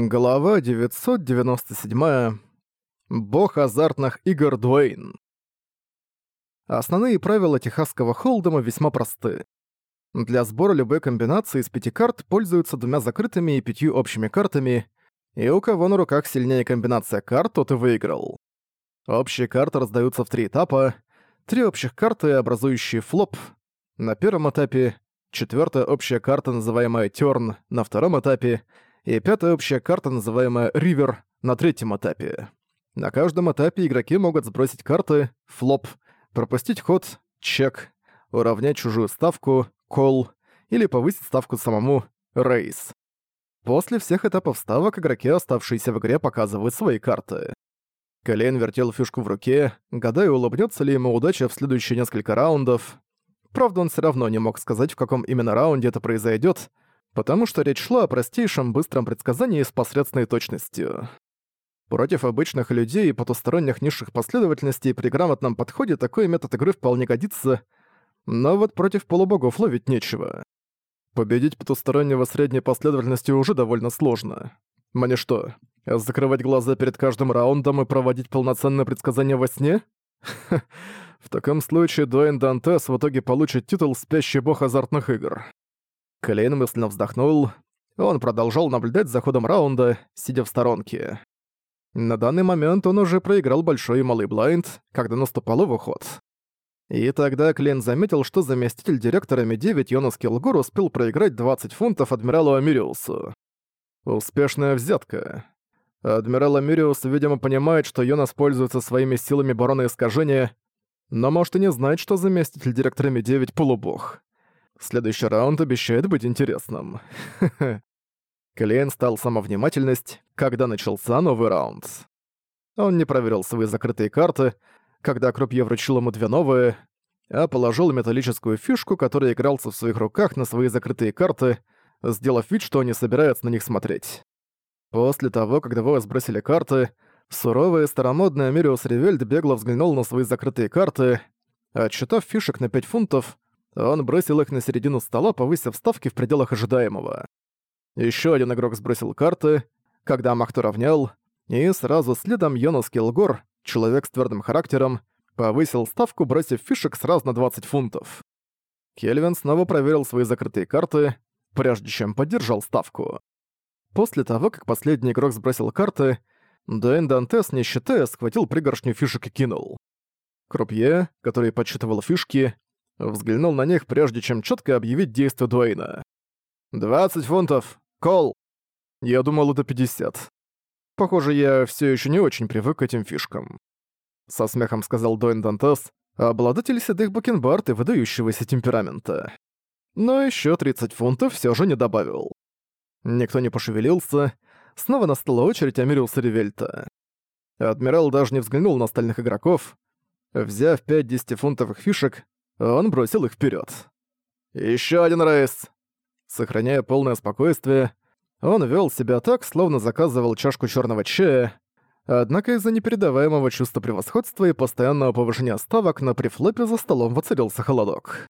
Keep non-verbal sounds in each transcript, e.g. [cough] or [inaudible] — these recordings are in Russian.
Глава 997. Бог азартных игр Дуэйн. Основные правила техасского холдема весьма просты. Для сбора любой комбинации из пяти карт пользуются двумя закрытыми и пятью общими картами, и у кого на руках сильнее комбинация карт, тот и выиграл. Общие карты раздаются в три этапа. Три общих карты, образующие флоп. На первом этапе, четвертая общая карта, называемая тёрн. на втором этапе — и пятая общая карта, называемая «Ривер», на третьем этапе. На каждом этапе игроки могут сбросить карты «Флоп», пропустить ход «Чек», уравнять чужую ставку «Кол» или повысить ставку самому «Рейс». После всех этапов ставок игроки, оставшиеся в игре, показывают свои карты. Колен вертел фишку в руке, гадая, улыбнется ли ему удача в следующие несколько раундов. Правда, он все равно не мог сказать, в каком именно раунде это произойдет, потому что речь шла о простейшем быстром предсказании с посредственной точностью. Против обычных людей и потусторонних низших последовательностей при грамотном подходе такой метод игры вполне годится, но вот против полубогов ловить нечего. Победить потустороннего средней последовательности уже довольно сложно. Мне что, закрывать глаза перед каждым раундом и проводить полноценное предсказание во сне? [laughs] В таком случае Дуэйн Дантес в итоге получит титул «Спящий бог азартных игр». Кэлейн мысленно вздохнул. Он продолжал наблюдать за ходом раунда, сидя в сторонке. На данный момент он уже проиграл большой и малый блайнд, когда наступал его ход. И тогда Клин заметил, что заместитель директора Ми-9 Йонас Килгур успел проиграть 20 фунтов адмиралу Амириусу. Успешная взятка. Адмирал Амириус, видимо, понимает, что Йонас пользуется своими силами барона искажения, но может и не знать, что заместитель директора Ми-9 — полубог. Следующий раунд обещает быть интересным. [laughs] Клейн стал самовнимательность, когда начался новый раунд. Он не проверил свои закрытые карты, когда Крупье вручил ему две новые, а положил металлическую фишку, которая игрался в своих руках на свои закрытые карты, сделав вид, что они собираются на них смотреть. После того, как двое сбросили карты, суровая старомодная Мириус Ревельд бегло взглянул на свои закрытые карты, отсчитав фишек на 5 фунтов, он бросил их на середину стола, повысив ставки в пределах ожидаемого. Еще один игрок сбросил карты, когда Махту равнял, и сразу следом Йонас Килгор, человек с твердым характером, повысил ставку, бросив фишек сразу на 20 фунтов. Кельвин снова проверил свои закрытые карты, прежде чем поддержал ставку. После того, как последний игрок сбросил карты, Дэн Дантес, не считая, схватил пригоршню фишек и кинул. Крупье, который подсчитывал фишки, взглянул на них, прежде чем четко объявить действие Дуэйна. «Двадцать фунтов! Кол!» Я думал, это пятьдесят. Похоже, я все еще не очень привык к этим фишкам. Со смехом сказал Дуэйн Дантес, обладатель седых бакенбард и выдающегося темперамента. Но еще 30 фунтов все же не добавил. Никто не пошевелился, снова настала очередь Амириуса Ревельта. Адмирал даже не взглянул на остальных игроков. Взяв 5 10 фунтовых фишек, он бросил их вперед. Еще один рейс!» Сохраняя полное спокойствие, он вел себя так, словно заказывал чашку черного чая, однако из-за непередаваемого чувства превосходства и постоянного повышения ставок на префлопе за столом воцарился холодок.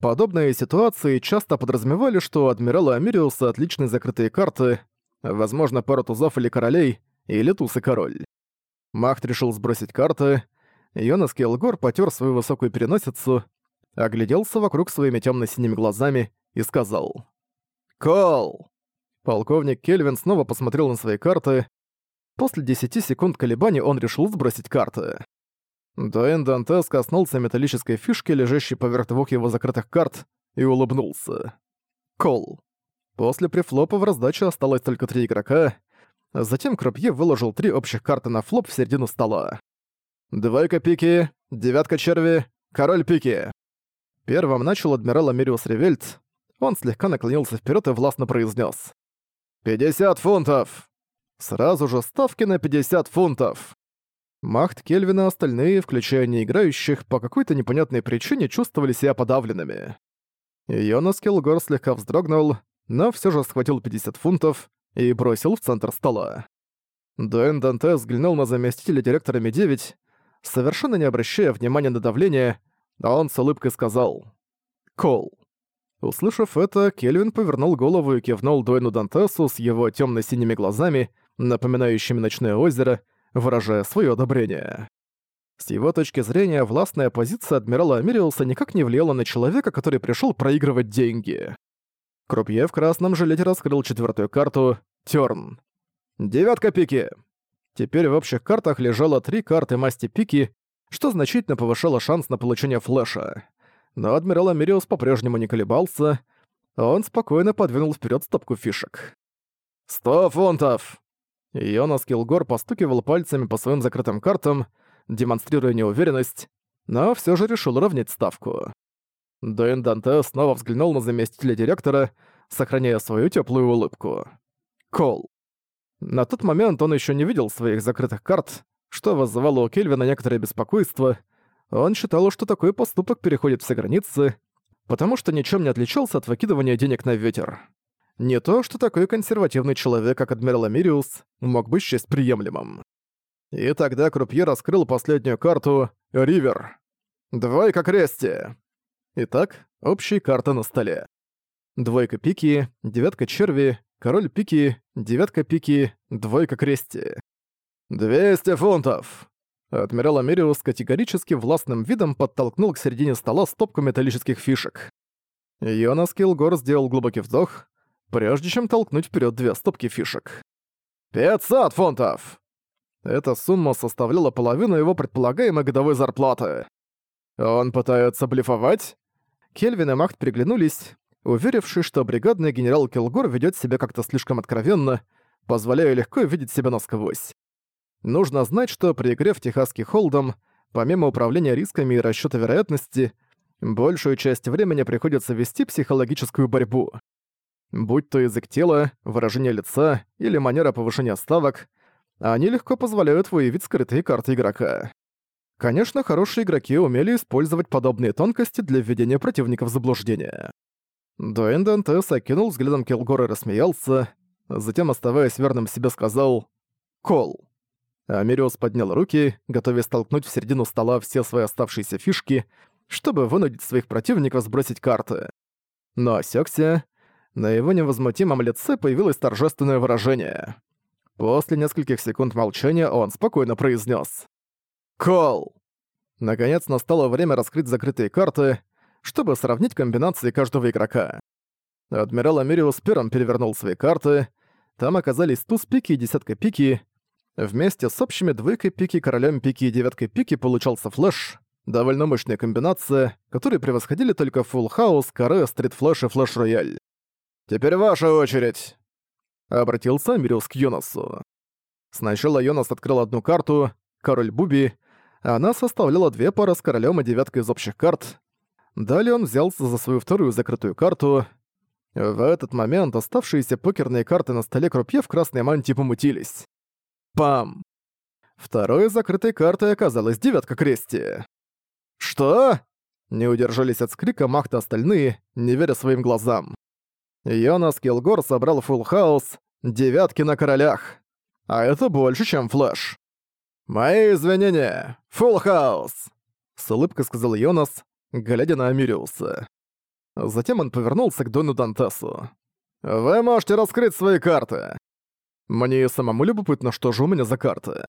Подобные ситуации часто подразумевали, что у адмирала Амириуса отличные закрытые карты, возможно, пара тузов или королей, или туз и король. Махт решил сбросить карты, Йонас Келгор потер свою высокую переносицу огляделся вокруг своими темно-синими глазами и сказал «Кол!». Полковник Кельвин снова посмотрел на свои карты. После 10 секунд колебаний он решил сбросить карты. Дуэн Дантес коснулся металлической фишки, лежащей поверх двух его закрытых карт, и улыбнулся. Кол. После префлопа в раздаче осталось только три игрока. Затем Крупье выложил три общих карты на флоп в середину стола. «Двойка пики, девятка черви, король пики». Первым начал адмирал Америус Ревельц. Он слегка наклонился вперед и властно произнес: «50 фунтов!» Сразу же ставки на 50 фунтов! Махт Кельвина и остальные, включая неиграющих, по какой-то непонятной причине чувствовали себя подавленными. Йонас Килгор слегка вздрогнул, но все же схватил 50 фунтов и бросил в центр стола. Дуэн Данте взглянул на заместителя директора Ми-9, совершенно не обращая внимания на давление, а он с улыбкой сказал «Кол». Услышав это, Кельвин повернул голову и кивнул Дуэну Дантесу с его темно-синими глазами, напоминающими ночное озеро, выражая свое одобрение. С его точки зрения, властная позиция адмирала Америлса никак не влияла на человека, который пришел проигрывать деньги. Крупье в красном жилете раскрыл четвертую карту «Тёрн». «Девятка пики!» Теперь в общих картах лежало три карты масти пики, что значительно повышало шанс на получение флеша. Но адмирал Америус по-прежнему не колебался, он спокойно подвинул вперед стопку фишек. «Сто фунтов!» Йонас Килгор постукивал пальцами по своим закрытым картам, демонстрируя неуверенность, но все же решил равнять ставку. Дуэн Данте снова взглянул на заместителя директора, сохраняя свою теплую улыбку. Кол. На тот момент он еще не видел своих закрытых карт, что вызывало у Кельвина некоторое беспокойство. Он считал, что такой поступок переходит все границы, потому что ничем не отличался от выкидывания денег на ветер. Не то, что такой консервативный человек, как адмирал Амириус, мог бы счесть приемлемым. И тогда Крупье раскрыл последнюю карту «Ривер». «Двойка крести!» Итак, общие карты на столе. Двойка пики, девятка черви, король пики, девятка пики, двойка крести. 200 фунтов!» Адмирал Америус категорически властным видом подтолкнул к середине стола стопку металлических фишек. Йонас Килгор сделал глубокий вдох, прежде чем толкнуть вперед две стопки фишек. «500 фунтов!» Эта сумма составляла половину его предполагаемой годовой зарплаты. «Он пытается блефовать?» Кельвин и Махт приглянулись, уверившись, что бригадный генерал Килгор ведет себя как-то слишком откровенно, позволяя легко видеть себя насквозь. Нужно знать, что при игре в техасский холдом, помимо управления рисками и расчёта вероятности, большую часть времени приходится вести психологическую борьбу. Будь то язык тела, выражение лица или манера повышения ставок, они легко позволяют выявить скрытые карты игрока. Конечно, хорошие игроки умели использовать подобные тонкости для введения противника в заблуждение. Дуэн Дантес окинул взглядом Килгора и рассмеялся, затем, оставаясь верным себе, сказал «Кол». Америус поднял руки, готовясь столкнуть в середину стола все свои оставшиеся фишки, чтобы вынудить своих противников сбросить карты. Но осёкся. На его невозмутимом лице появилось торжественное выражение. После нескольких секунд молчания он спокойно произнес: «Колл!» Наконец настало время раскрыть закрытые карты, чтобы сравнить комбинации каждого игрока. Адмирал Америус первым перевернул свои карты. Там оказались туз пики и десятка пики, Вместе с общими двойкой пики, королем пики и девяткой пики получался флэш. Довольно мощная комбинация, которые превосходили только Фулл Хаус, Каре, Стрит Флэш и Флэш Рояль. «Теперь ваша очередь!» Обратился Мириус к Йонасу. Сначала Йонас открыл одну карту, король Буби, она составляла две пары с королем и девяткой из общих карт. Далее он взялся за свою вторую закрытую карту. В этот момент оставшиеся покерные карты на столе крупье в красной мантии помутились. Пам! Второй закрытой картой оказалась девятка крести. «Что?» Не удержались от вскрика Махт и остальные, не веря своим глазам. Йонас Килгор собрал фулл хаус, девятки на королях. А это больше, чем флэш. «Мои извинения! Фулл хаус!» С улыбкой сказал Йонас, глядя на Амириуса. Затем он повернулся к Дону Дантесу. «Вы можете раскрыть свои карты. «Мне самому любопытно, что же у меня за карта».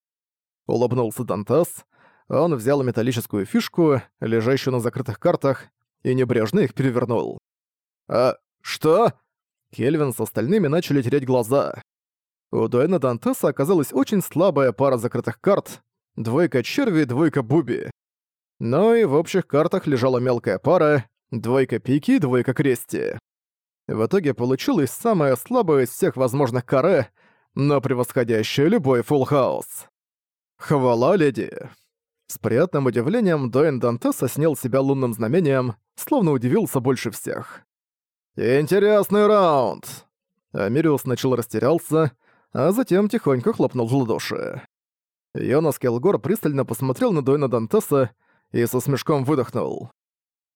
Улыбнулся Дантас. Он взял металлическую фишку, лежащую на закрытых картах, и небрежно их перевернул. «А что?» Кельвин с остальными начали терять глаза. У Дуэна Дантеса оказалась очень слабая пара закрытых карт. Двойка черви, двойка буби. Но и в общих картах лежала мелкая пара, двойка пики, двойка крести. В итоге получилась самая слабая из всех возможных каре — но превосходящее любой Full House. Хвала, леди. С приятным удивлением Дуэн Дантеса снял себя лунным знамением, словно удивился больше всех. «Интересный раунд!» Амириус сначала растерялся, а затем тихонько хлопнул в ладоши. Йонас Келгор пристально посмотрел на Дуэна Дантеса и со смешком выдохнул.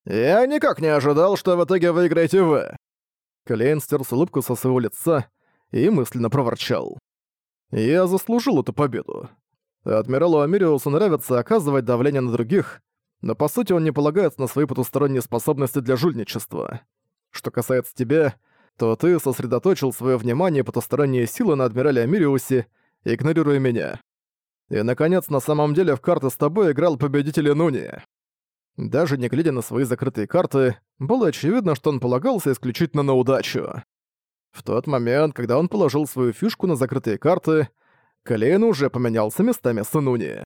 «Я никак не ожидал, что в итоге выиграете вы!» Клейнстер с улыбку со своего лица и мысленно проворчал. «Я заслужил эту победу. Адмиралу Амириусу нравится оказывать давление на других, но по сути он не полагается на свои потусторонние способности для жульничества. Что касается тебя, то ты сосредоточил свое внимание и потусторонние силы на Адмирале Амириусе, игнорируя меня. И, наконец, на самом деле в карты с тобой играл победитель Нуни. Даже не глядя на свои закрытые карты, было очевидно, что он полагался исключительно на удачу. В тот момент, когда он положил свою фишку на закрытые карты, Клейн уже поменялся местами с Инуни.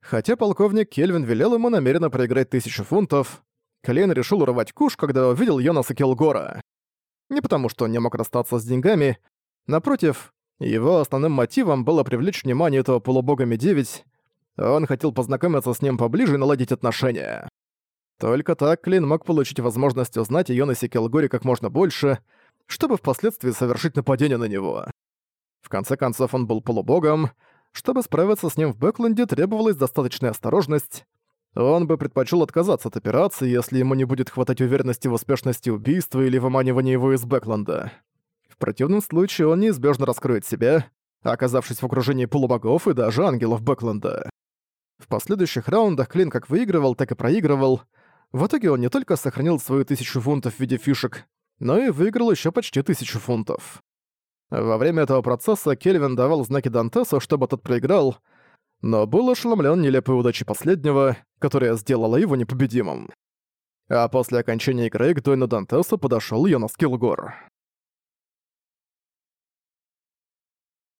Хотя полковник Кельвин велел ему намеренно проиграть тысячу фунтов, Клейн решил урвать куш, когда увидел Йонаса Келгора. Не потому, что он не мог расстаться с деньгами, напротив, его основным мотивом было привлечь внимание этого полубога Ми-9, он хотел познакомиться с ним поближе и наладить отношения. Только так Клин мог получить возможность узнать о Йонасе Келгоре как можно больше — чтобы впоследствии совершить нападение на него. В конце концов, он был полубогом. Чтобы справиться с ним в Бэкленде, требовалась достаточная осторожность. Он бы предпочел отказаться от операции, если ему не будет хватать уверенности в успешности убийства или выманивания его из Бэкленда. В противном случае он неизбежно раскроет себя, оказавшись в окружении полубогов и даже ангелов Бэкленда. В последующих раундах Клин как выигрывал, так и проигрывал. В итоге он не только сохранил свою тысячу фунтов в виде фишек, но и выиграл еще почти тысячу фунтов. Во время этого процесса Кельвин давал знаки Дантесу, чтобы тот проиграл, но был ошеломлен нелепой удачей последнего, которая сделала его непобедимым. А после окончания игры к Дойну Дантесу подошел Йонас Килгор.